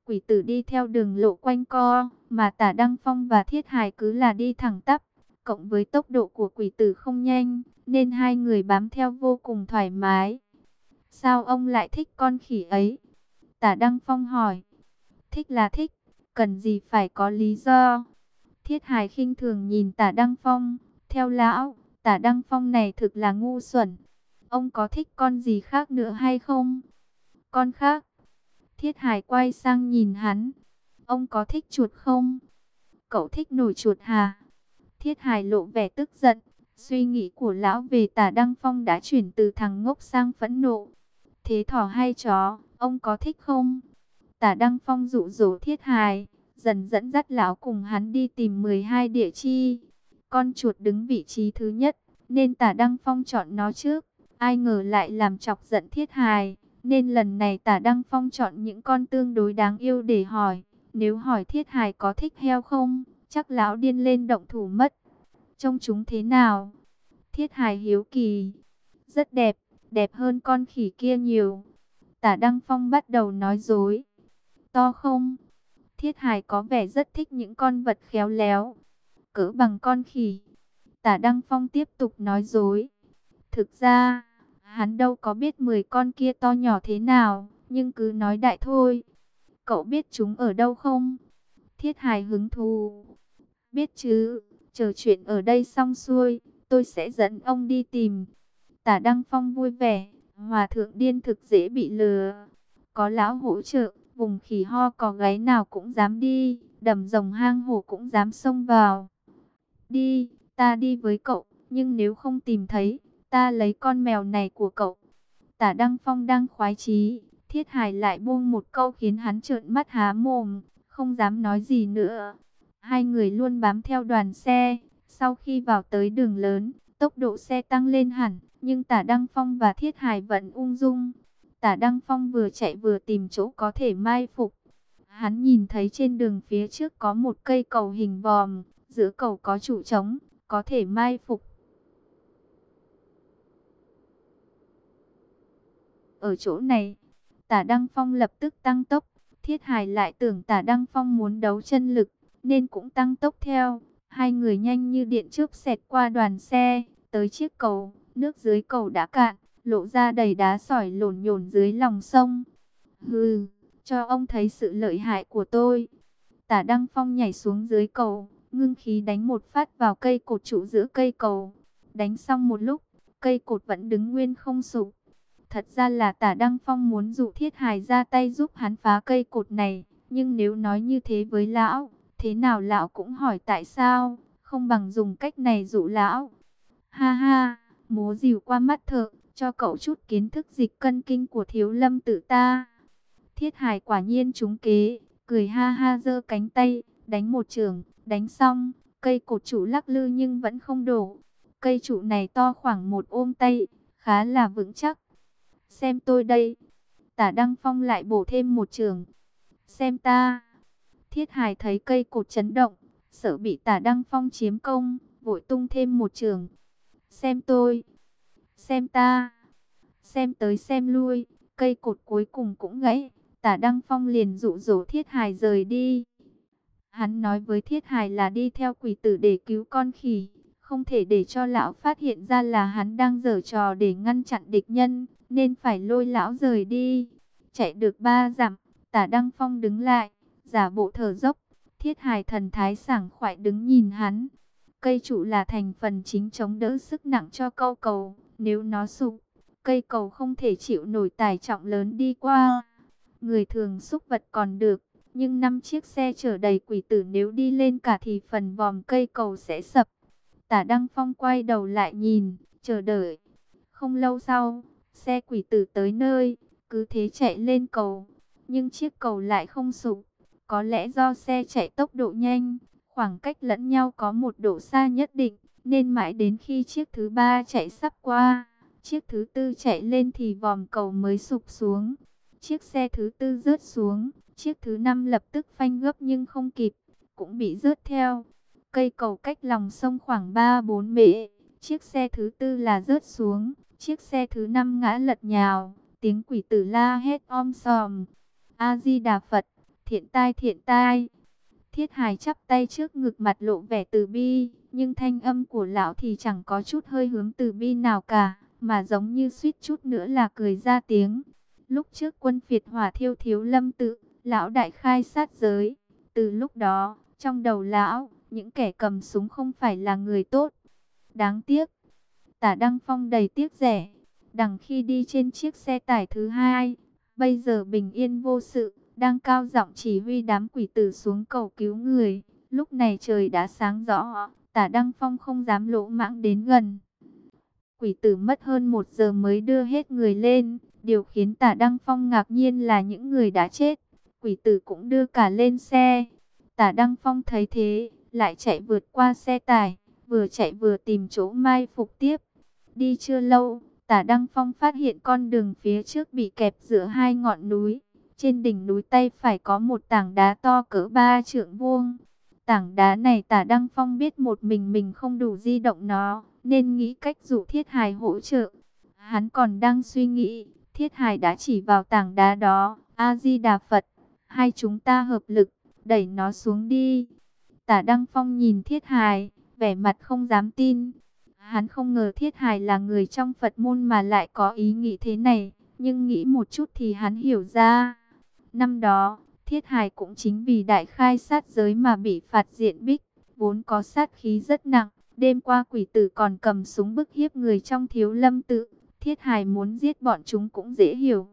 Quỷ tử đi theo đường lộ quanh co, mà tả Đăng Phong và Thiết Hải cứ là đi thẳng tắp. Cộng với tốc độ của quỷ tử không nhanh, nên hai người bám theo vô cùng thoải mái. Sao ông lại thích con khỉ ấy? Tả Đăng Phong hỏi. Thích là thích, cần gì phải có lý do. Thiết Hải khinh thường nhìn tả Đăng Phong, theo lão, tả Đăng Phong này thực là ngu xuẩn, Ông có thích con gì khác nữa hay không? Con khác. Thiết Hải quay sang nhìn hắn. Ông có thích chuột không? Cậu thích nổi chuột hà? Thiết Hải lộ vẻ tức giận. Suy nghĩ của lão về tả Đăng Phong đã chuyển từ thằng ngốc sang phẫn nộ. Thế thỏ hay chó, ông có thích không? Tả Đăng Phong dụ dỗ Thiết hài dần dẫn dắt lão cùng hắn đi tìm 12 địa chi. Con chuột đứng vị trí thứ nhất, nên tả Đăng Phong chọn nó trước. Ai ngờ lại làm chọc giận Thiết hài nên lần này tả Đăng Phong chọn những con tương đối đáng yêu để hỏi. Nếu hỏi Thiết hài có thích heo không, chắc lão điên lên động thủ mất. Trông chúng thế nào? Thiết hài hiếu kỳ. Rất đẹp, đẹp hơn con khỉ kia nhiều. Tả Đăng Phong bắt đầu nói dối. To không? Thiết hài có vẻ rất thích những con vật khéo léo. Cỡ bằng con khỉ. Tả Đăng Phong tiếp tục nói dối. Thực ra, hắn đâu có biết 10 con kia to nhỏ thế nào, nhưng cứ nói đại thôi. Cậu biết chúng ở đâu không? Thiết hài hứng thú. Biết chứ, chờ chuyện ở đây xong xuôi, tôi sẽ dẫn ông đi tìm. Tả Đăng Phong vui vẻ, hòa thượng điên thực dễ bị lừa. Có lão hỗ trợ, vùng khỉ ho có gáy nào cũng dám đi, đầm rồng hang hổ cũng dám xông vào. Đi, ta đi với cậu, nhưng nếu không tìm thấy, ta lấy con mèo này của cậu. Tả Đăng Phong đang khoái chí, Thiết Hải lại buông một câu khiến hắn trợn mắt há mồm, không dám nói gì nữa. Hai người luôn bám theo đoàn xe, sau khi vào tới đường lớn, tốc độ xe tăng lên hẳn, nhưng Tả Đăng Phong và Thiết Hải vẫn ung dung. Tả Đăng Phong vừa chạy vừa tìm chỗ có thể mai phục. Hắn nhìn thấy trên đường phía trước có một cây cầu hình vòm, giữa cầu có trụ trống, có thể mai phục. Ở chỗ này, Tả Đăng Phong lập tức tăng tốc, Thiết Hải lại tưởng Tả Đăng Phong muốn đấu chân lực, nên cũng tăng tốc theo. Hai người nhanh như điện trước xẹt qua đoàn xe, tới chiếc cầu, nước dưới cầu đã cạn, lộ ra đầy đá sỏi lổn nhổn dưới lòng sông. Hừ, cho ông thấy sự lợi hại của tôi. Tả Đăng Phong nhảy xuống dưới cầu, ngưng khí đánh một phát vào cây cột trụ giữa cây cầu. Đánh xong một lúc, cây cột vẫn đứng nguyên không sụp. Thật ra là tả Đăng Phong muốn dụ thiết hài ra tay giúp hắn phá cây cột này. Nhưng nếu nói như thế với lão, thế nào lão cũng hỏi tại sao, không bằng dùng cách này dụ lão. Ha ha, múa dìu qua mắt thợ, cho cậu chút kiến thức dịch cân kinh của thiếu lâm tự ta. Thiết hài quả nhiên trúng kế, cười ha ha giơ cánh tay, đánh một trường, đánh xong, cây cột trụ lắc lư nhưng vẫn không đổ. Cây trụ này to khoảng một ôm tay, khá là vững chắc. Xem tôi đây. Tả Đăng Phong lại bổ thêm một trường. Xem ta. Thiết Hải thấy cây cột chấn động, sợ bị Tả Đăng Phong chiếm công, vội tung thêm một trường. Xem tôi. Xem ta. Xem tới xem lui, cây cột cuối cùng cũng gãy. Tả Đăng Phong liền dụ dỗ Thiết Hải rời đi. Hắn nói với Thiết Hải là đi theo quỷ tử để cứu con khỉ. Không thể để cho lão phát hiện ra là hắn đang giở trò để ngăn chặn địch nhân nên phải lôi lão rời đi. Chạy được ba dặm, tả Đăng Phong đứng lại, giả bộ thở dốc, thiết hài thần thái sảng khoại đứng nhìn hắn. Cây trụ là thành phần chính chống đỡ sức nặng cho câu cầu, nếu nó sụp, cây cầu không thể chịu nổi tải trọng lớn đi qua. Người thường xúc vật còn được, nhưng năm chiếc xe chở đầy quỷ tử nếu đi lên cả thì phần vòm cây cầu sẽ sập. Tả Đăng Phong quay đầu lại nhìn, chờ đợi. Không lâu sau, Xe quỷ tử tới nơi, cứ thế chạy lên cầu. Nhưng chiếc cầu lại không sụp. Có lẽ do xe chạy tốc độ nhanh, khoảng cách lẫn nhau có một độ xa nhất định. Nên mãi đến khi chiếc thứ ba chạy sắp qua, chiếc thứ tư chạy lên thì vòm cầu mới sụp xuống. Chiếc xe thứ tư rớt xuống, chiếc thứ năm lập tức phanh gấp nhưng không kịp, cũng bị rớt theo. Cây cầu cách lòng sông khoảng 3-4 mễ, chiếc xe thứ tư là rớt xuống, Chiếc xe thứ năm ngã lật nhào, tiếng quỷ tử la hét om sòm. A-di-đà Phật, thiện tai thiện tai. Thiết hài chắp tay trước ngực mặt lộ vẻ từ bi, nhưng thanh âm của lão thì chẳng có chút hơi hướng từ bi nào cả, mà giống như suýt chút nữa là cười ra tiếng. Lúc trước quân phiệt hỏa thiêu thiếu lâm tự, lão đại khai sát giới. Từ lúc đó, trong đầu lão, những kẻ cầm súng không phải là người tốt. Đáng tiếc, Tả Đăng Phong đầy tiếc rẻ. Đằng khi đi trên chiếc xe tải thứ hai, bây giờ bình yên vô sự, đang cao giọng chỉ huy đám quỷ tử xuống cầu cứu người. Lúc này trời đã sáng rõ, tả Đăng Phong không dám lỗ mãng đến gần. Quỷ tử mất hơn một giờ mới đưa hết người lên. Điều khiến tả Đăng Phong ngạc nhiên là những người đã chết. Quỷ tử cũng đưa cả lên xe. Tả Đăng Phong thấy thế, lại chạy vượt qua xe tải, vừa chạy vừa tìm chỗ mai phục tiếp. Đi chưa lâu, tả Đăng Phong phát hiện con đường phía trước bị kẹp giữa hai ngọn núi. Trên đỉnh núi tay phải có một tảng đá to cỡ ba trượng vuông. Tảng đá này tả Đăng Phong biết một mình mình không đủ di động nó, nên nghĩ cách dụ Thiết Hải hỗ trợ. Hắn còn đang suy nghĩ, Thiết Hải đã chỉ vào tảng đá đó, A-di-đà Phật, hai chúng ta hợp lực, đẩy nó xuống đi. Tả Đăng Phong nhìn Thiết Hải, vẻ mặt không dám tin. Hắn không ngờ Thiết Hải là người trong Phật môn mà lại có ý nghĩ thế này, nhưng nghĩ một chút thì hắn hiểu ra. Năm đó, Thiết Hải cũng chính vì đại khai sát giới mà bị phạt diện bích, vốn có sát khí rất nặng. Đêm qua quỷ tử còn cầm súng bức hiếp người trong thiếu lâm tự. Thiết Hải muốn giết bọn chúng cũng dễ hiểu.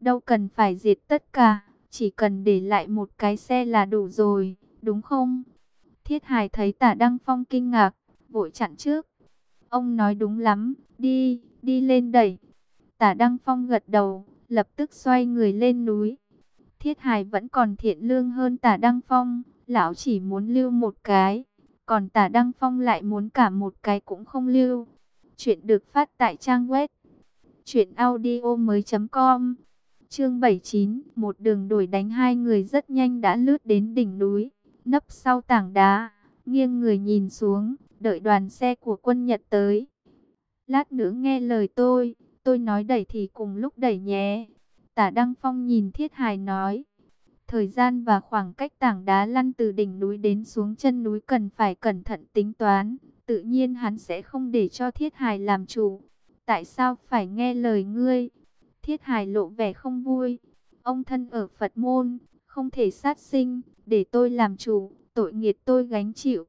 Đâu cần phải diệt tất cả, chỉ cần để lại một cái xe là đủ rồi, đúng không? Thiết Hải thấy tả Đăng Phong kinh ngạc, vội chặn trước. Ông nói đúng lắm, đi, đi lên đẩy. Tả Đăng Phong gật đầu, lập tức xoay người lên núi. Thiết hài vẫn còn thiện lương hơn tả Đăng Phong, lão chỉ muốn lưu một cái, còn tả Đăng Phong lại muốn cả một cái cũng không lưu. Chuyện được phát tại trang web chuyểnaudio.com Chương 79, một đường đuổi đánh hai người rất nhanh đã lướt đến đỉnh núi, nấp sau tảng đá, nghiêng người nhìn xuống, đợi đoàn xe của quân Nhật tới. Lát nữa nghe lời tôi, tôi nói đẩy thì cùng lúc đẩy nhé. Tả Đăng Phong nhìn Thiết Hải nói. Thời gian và khoảng cách tảng đá lăn từ đỉnh núi đến xuống chân núi cần phải cẩn thận tính toán. Tự nhiên hắn sẽ không để cho Thiết Hải làm chủ. Tại sao phải nghe lời ngươi? Thiết Hải lộ vẻ không vui. Ông thân ở Phật môn, không thể sát sinh, để tôi làm chủ, tội nghiệt tôi gánh chịu.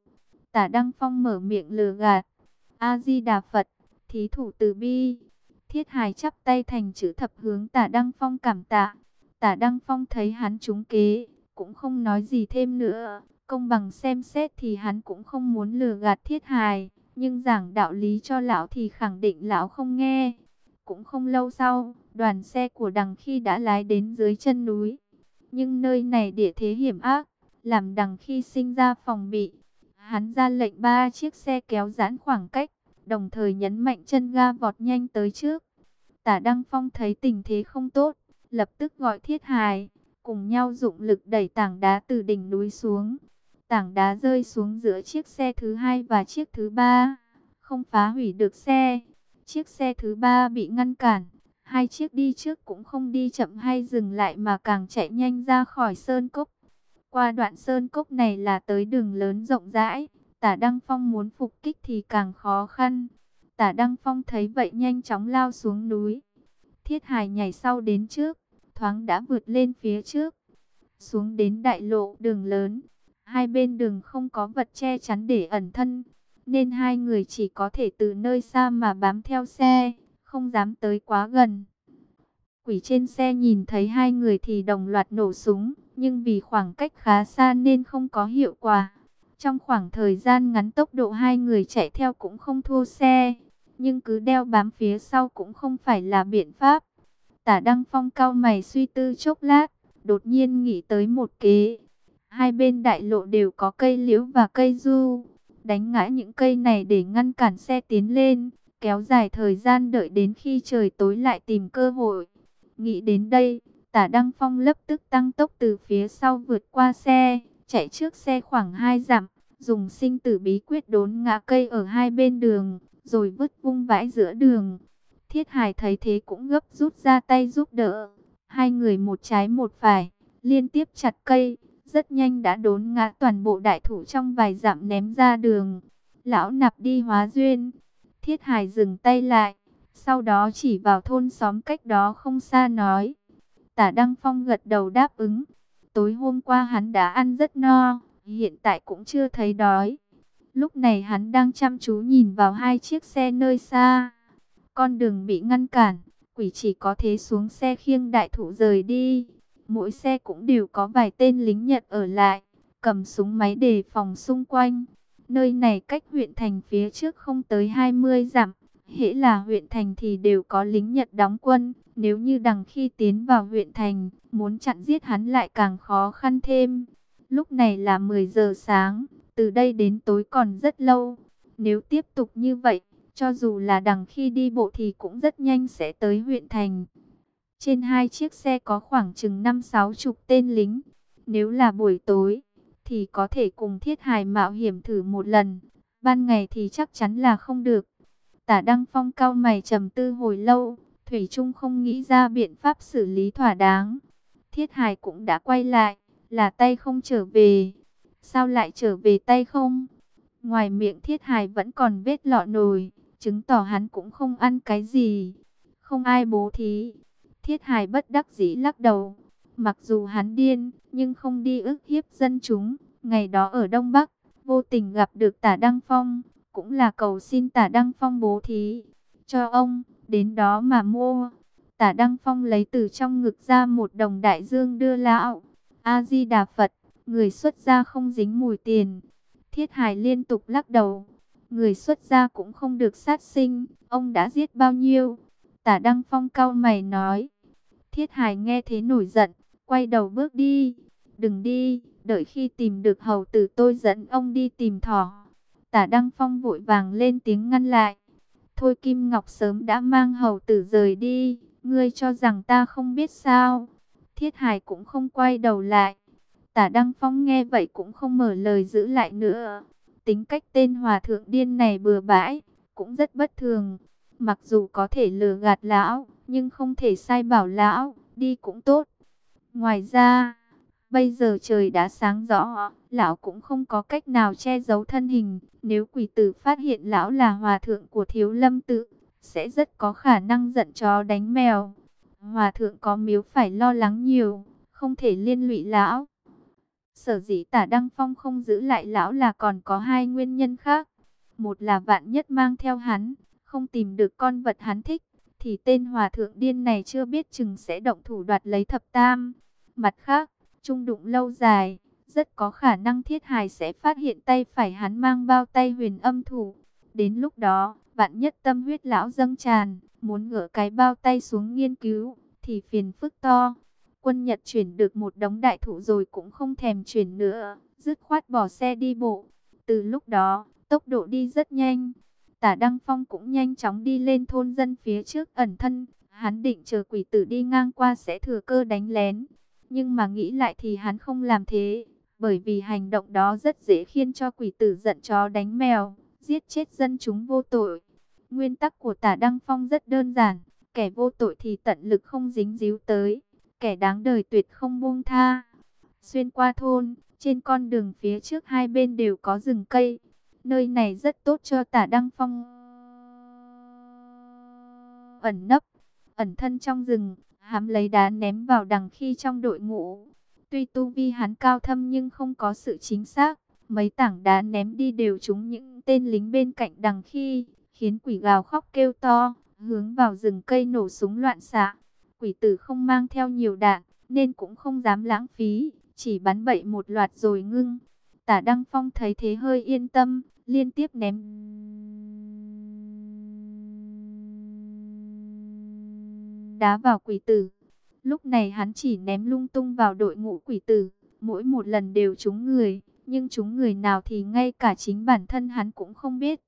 Tả Đăng Phong mở miệng lừa gạt. A-di-đà Phật, thí thủ từ bi. Thiết hài chắp tay thành chữ thập hướng tả Đăng Phong cảm tạ. Tả Đăng Phong thấy hắn trúng kế, cũng không nói gì thêm nữa. Công bằng xem xét thì hắn cũng không muốn lừa gạt Thiết hài Nhưng giảng đạo lý cho lão thì khẳng định lão không nghe. Cũng không lâu sau, đoàn xe của đằng khi đã lái đến dưới chân núi. Nhưng nơi này địa thế hiểm ác, làm đằng khi sinh ra phòng bị. Hắn ra lệnh ba chiếc xe kéo giãn khoảng cách, đồng thời nhấn mạnh chân ga vọt nhanh tới trước. Tả Đăng Phong thấy tình thế không tốt, lập tức gọi thiết hài, cùng nhau dụng lực đẩy tảng đá từ đỉnh núi xuống. Tảng đá rơi xuống giữa chiếc xe thứ hai và chiếc thứ ba, không phá hủy được xe. Chiếc xe thứ ba bị ngăn cản, hai chiếc đi trước cũng không đi chậm hay dừng lại mà càng chạy nhanh ra khỏi sơn cốc. Qua đoạn sơn cốc này là tới đường lớn rộng rãi, tả Đăng Phong muốn phục kích thì càng khó khăn. Tả Đăng Phong thấy vậy nhanh chóng lao xuống núi. Thiết Hải nhảy sau đến trước, thoáng đã vượt lên phía trước. Xuống đến đại lộ đường lớn, hai bên đường không có vật che chắn để ẩn thân, nên hai người chỉ có thể từ nơi xa mà bám theo xe, không dám tới quá gần. Quỷ trên xe nhìn thấy hai người thì đồng loạt nổ súng, nhưng vì khoảng cách khá xa nên không có hiệu quả. Trong khoảng thời gian ngắn tốc độ hai người chạy theo cũng không thua xe, nhưng cứ đeo bám phía sau cũng không phải là biện pháp. Tả Đăng Phong cao mày suy tư chốc lát, đột nhiên nghĩ tới một kế. Hai bên đại lộ đều có cây liễu và cây du, đánh ngã những cây này để ngăn cản xe tiến lên, kéo dài thời gian đợi đến khi trời tối lại tìm cơ hội. Nghĩ đến đây, tả Đăng Phong lập tức tăng tốc từ phía sau vượt qua xe, chạy trước xe khoảng 2 dặm, dùng sinh tử bí quyết đốn ngã cây ở hai bên đường, rồi vứt vung vãi giữa đường. Thiết Hải thấy thế cũng gấp rút ra tay giúp đỡ. Hai người một trái một phải, liên tiếp chặt cây, rất nhanh đã đốn ngã toàn bộ đại thủ trong vài dặm ném ra đường. Lão nạp đi hóa duyên. Thiết Hải dừng tay lại, sau đó chỉ vào thôn xóm cách đó không xa nói. Tả Đăng Phong gật đầu đáp ứng. Tối hôm qua hắn đã ăn rất no, hiện tại cũng chưa thấy đói. Lúc này hắn đang chăm chú nhìn vào hai chiếc xe nơi xa. con đường bị ngăn cản, quỷ chỉ có thế xuống xe khiêng đại thụ rời đi. Mỗi xe cũng đều có vài tên lính Nhật ở lại, cầm súng máy đề phòng xung quanh. Nơi này cách huyện thành phía trước không tới 20 dặm, hễ là huyện thành thì đều có lính Nhật đóng quân. Nếu như đằng khi tiến vào huyện thành, muốn chặn giết hắn lại càng khó khăn thêm. Lúc này là 10 giờ sáng, từ đây đến tối còn rất lâu. Nếu tiếp tục như vậy, cho dù là đằng khi đi bộ thì cũng rất nhanh sẽ tới huyện thành. Trên hai chiếc xe có khoảng chừng 5-6 chục tên lính. Nếu là buổi tối, thì có thể cùng thiết hài mạo hiểm thử một lần. Ban ngày thì chắc chắn là không được. Tả Đăng Phong cao mày trầm tư hồi lâu, Thủy Trung không nghĩ ra biện pháp xử lý thỏa đáng. Thiết hài cũng đã quay lại, là tay không trở về. Sao lại trở về tay không? Ngoài miệng thiết hài vẫn còn vết lọ nồi, chứng tỏ hắn cũng không ăn cái gì. Không ai bố thí. Thiết hài bất đắc dĩ lắc đầu. Mặc dù hắn điên, nhưng không đi ức hiếp dân chúng. Ngày đó ở Đông Bắc, vô tình gặp được tả Đăng Phong, cũng là cầu xin tả Đăng Phong bố thí. Cho ông, đến đó mà mua. Tả Đăng Phong lấy từ trong ngực ra một đồng đại dương đưa lão. A-di-đà Phật, người xuất gia không dính mùi tiền. Thiết Hải liên tục lắc đầu. Người xuất gia cũng không được sát sinh, ông đã giết bao nhiêu? Tả Đăng Phong cao mày nói. Thiết Hải nghe thế nổi giận, quay đầu bước đi. Đừng đi, đợi khi tìm được hầu tử tôi dẫn ông đi tìm thỏ. Tả Đăng Phong vội vàng lên tiếng ngăn lại. Thôi Kim Ngọc sớm đã mang hầu tử rời đi, ngươi cho rằng ta không biết sao. Thiết Hải cũng không quay đầu lại. Tả Đăng Phong nghe vậy cũng không mở lời giữ lại nữa. Tính cách tên hòa thượng điên này bừa bãi, cũng rất bất thường. Mặc dù có thể lừa gạt lão, nhưng không thể sai bảo lão, đi cũng tốt. Ngoài ra, bây giờ trời đã sáng rõ, lão cũng không có cách nào che giấu thân hình. Nếu quỷ tử phát hiện lão là hòa thượng của thiếu lâm tự, sẽ rất có khả năng giận chó đánh mèo. Hòa thượng có miếu phải lo lắng nhiều, không thể liên lụy lão. Sở dĩ tả Đăng Phong không giữ lại lão là còn có hai nguyên nhân khác. Một là vạn nhất mang theo hắn, không tìm được con vật hắn thích, thì tên hòa thượng điên này chưa biết chừng sẽ động thủ đoạt lấy thập tam. Mặt khác, trung đụng lâu dài, rất có khả năng thiết hài sẽ phát hiện tay phải hắn mang bao tay huyền âm thủ. Đến lúc đó, vạn nhất tâm huyết lão dâng tràn, muốn ngửa cái bao tay xuống nghiên cứu, thì phiền phức to. Quân Nhật chuyển được một đống đại thụ rồi cũng không thèm chuyển nữa, dứt khoát bỏ xe đi bộ. Từ lúc đó, tốc độ đi rất nhanh. Tả Đăng Phong cũng nhanh chóng đi lên thôn dân phía trước ẩn thân. Hắn định chờ quỷ tử đi ngang qua sẽ thừa cơ đánh lén. Nhưng mà nghĩ lại thì hắn không làm thế. Bởi vì hành động đó rất dễ khiến cho quỷ tử giận chó đánh mèo, giết chết dân chúng vô tội. Nguyên tắc của tả Đăng Phong rất đơn giản. Kẻ vô tội thì tận lực không dính díu tới kẻ đáng đời tuyệt không buông tha. Xuyên qua thôn, trên con đường phía trước hai bên đều có rừng cây. Nơi này rất tốt cho tả Đăng Phong. Ẩn nấp, ẩn thân trong rừng, hám lấy đá ném vào đằng khi trong đội ngũ. Tuy tu vi hắn cao thâm nhưng không có sự chính xác. Mấy tảng đá ném đi đều trúng những tên lính bên cạnh đằng khi, khiến quỷ gào khóc kêu to, hướng vào rừng cây nổ súng loạn xạ. Quỷ tử không mang theo nhiều đạn, nên cũng không dám lãng phí, chỉ bắn bậy một loạt rồi ngưng. Tả Đăng Phong thấy thế hơi yên tâm, liên tiếp ném đá vào quỷ tử. Lúc này hắn chỉ ném lung tung vào đội ngũ quỷ tử, mỗi một lần đều trúng người, nhưng trúng người nào thì ngay cả chính bản thân hắn cũng không biết.